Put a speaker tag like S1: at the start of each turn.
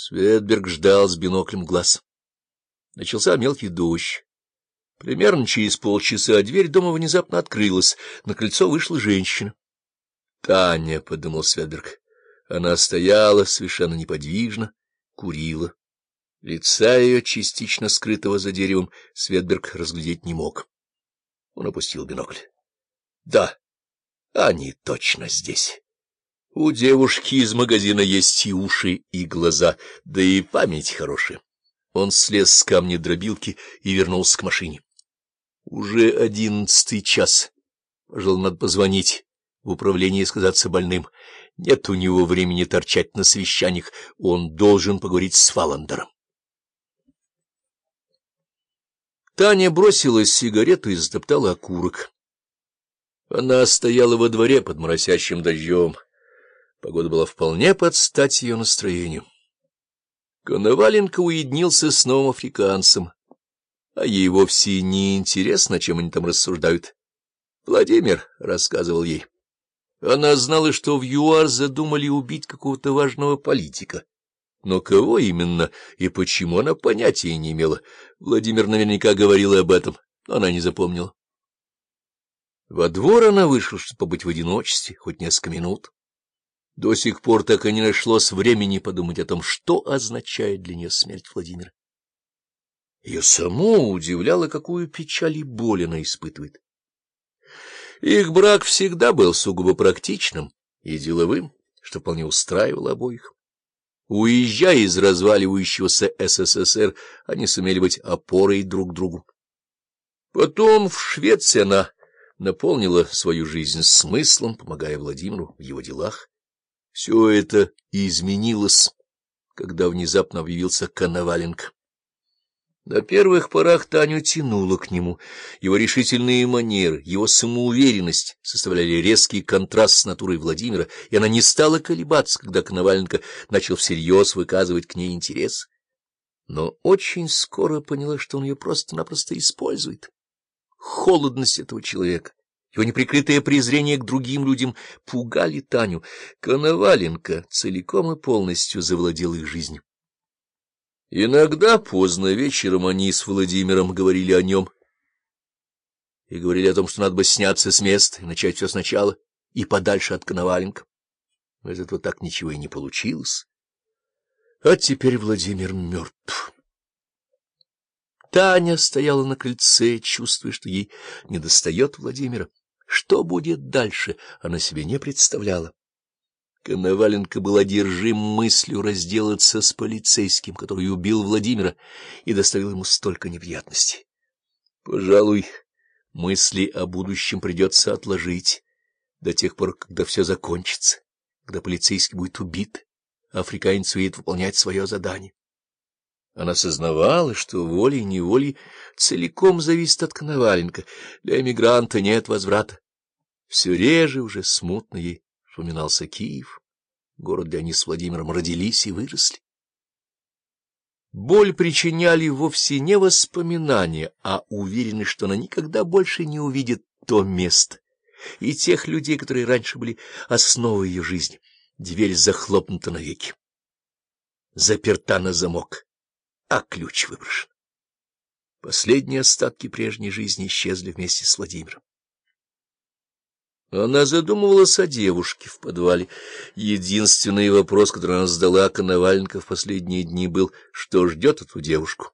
S1: Светберг ждал с биноклем глаз. Начался мелкий дождь. Примерно через полчаса дверь дома внезапно открылась. На крыльцо вышла женщина. — Таня, — подумал Светберг. Она стояла совершенно неподвижно, курила. Лица ее, частично скрытого за деревом, Светберг разглядеть не мог. Он опустил бинокль. — Да, они точно здесь. У девушки из магазина есть и уши, и глаза, да и память хорошая. Он слез с камня дробилки и вернулся к машине. Уже одиннадцатый час. Пожалуй, надо позвонить в управление и сказаться больным. Нет у него времени торчать на совещаниях, он должен поговорить с Фаландером. Таня бросила сигарету и затоптала окурок. Она стояла во дворе под моросящим дождем. Погода была вполне под стать ее настроению. Коноваленко уединился с новым африканцем, а ей вовсе не интересно, чем они там рассуждают. Владимир рассказывал ей. Она знала, что в ЮАР задумали убить какого-то важного политика. Но кого именно и почему она понятия не имела. Владимир наверняка говорил об этом, но она не запомнила. Во двор она вышла, чтобы побыть в одиночестве, хоть несколько минут. До сих пор так и не нашлось времени подумать о том, что означает для нее смерть Владимира. Ее само удивляло, какую печаль и боль она испытывает. Их брак всегда был сугубо практичным и деловым, что вполне устраивало обоих. Уезжая из разваливающегося СССР, они сумели быть опорой друг другу. Потом в Швеции она наполнила свою жизнь смыслом, помогая Владимиру в его делах. Все это изменилось, когда внезапно объявился Коноваленко. На первых порах Таню тянуло к нему. Его решительные манеры, его самоуверенность составляли резкий контраст с натурой Владимира, и она не стала колебаться, когда Коноваленко начал всерьез выказывать к ней интерес. Но очень скоро поняла, что он ее просто-напросто использует. Холодность этого человека, его неприкрытое презрение к другим людям пугали Таню. Коноваленко целиком и полностью завладел их жизнью. Иногда поздно вечером они с Владимиром говорили о нем и говорили о том, что надо бы сняться с места и начать все сначала, и подальше от Коноваленко. Но из этого так ничего и не получилось. А теперь Владимир мертв. Таня стояла на крыльце, чувствуя, что ей недостает Владимира. Что будет дальше, она себе не представляла. Коноваленко был одержим мыслью разделаться с полицейским, который убил Владимира и доставил ему столько неприятностей. Пожалуй, мысли о будущем придется отложить до тех пор, когда все закончится, когда полицейский будет убит, африканец уедет выполнять свое задание. Она сознавала, что волей-неволей целиком зависит от Коноваленко. Для эмигранта нет возврата. Все реже уже смутно ей вспоминался Киев, город, где они с Владимиром родились и выросли. Боль причиняли вовсе не воспоминания, а уверенность, что она никогда больше не увидит то место и тех людей, которые раньше были основой ее жизни. Дверь захлопнута навеки, заперта на замок а ключ выброшен. Последние остатки прежней жизни исчезли вместе с Владимиром. Она задумывалась о девушке в подвале. Единственный вопрос, который она задала Коноваленко в последние дни, был, что ждет эту девушку.